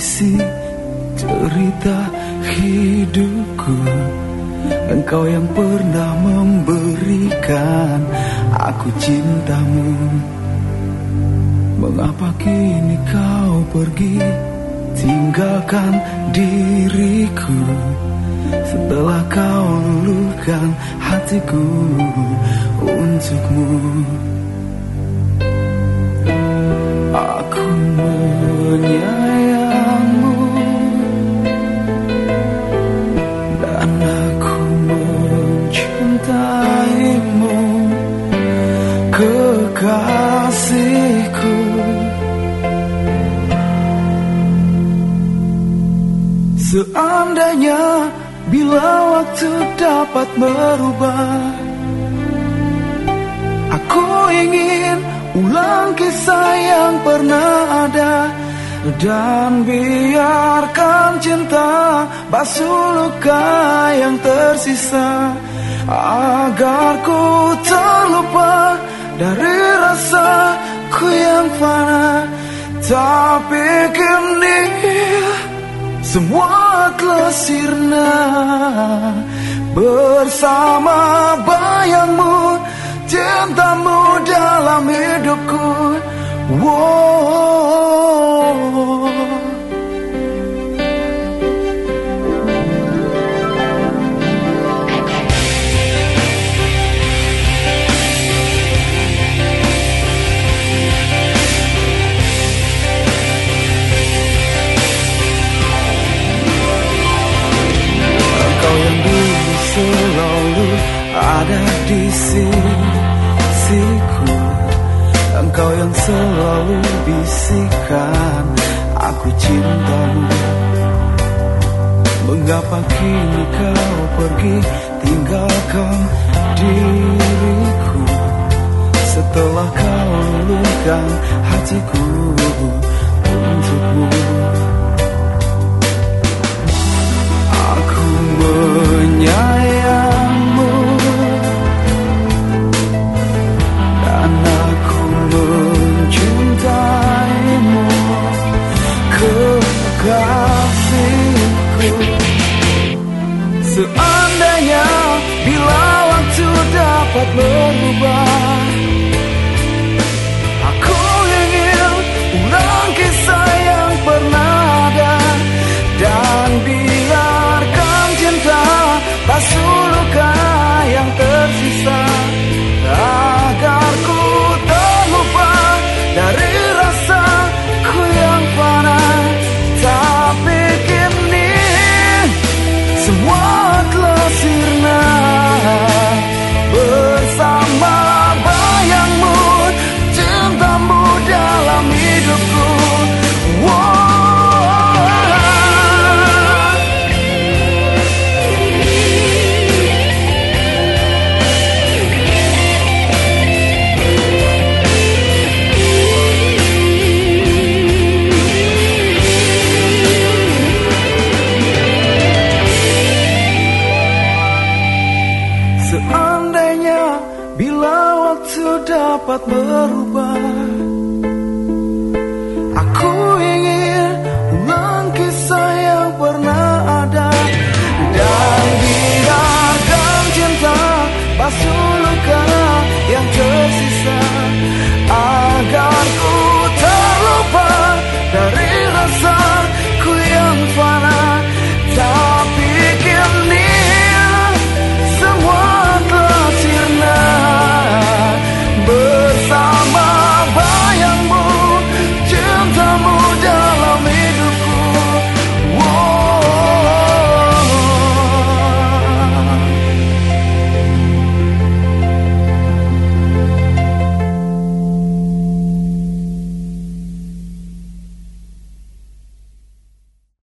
isi cerita hidupku. Engkau yang pernah memberikan aku cintamu. Mengapa kini kau pergi? Tinggalkan diriku. Setelah kau luluhkan hatiku untukmu Kekasihku. Seandainya bila waktu dapat merubah Aku ingin ulang kisah yang pernah ada Dan biarkan cinta basuh luka yang tersisa Agar ku terlupa dari rasaku yang fana Tapi kini semua telah sirna Bersama bayangmu Cintamu dalam hidupku Wow. Di sisiku. Engkau yang selalu bisikan Aku cintamu. Mengapa kini kau pergi? Tinggalkan diriku. Setelah kau luluhkan hatiku dapat berubah dapat berubah.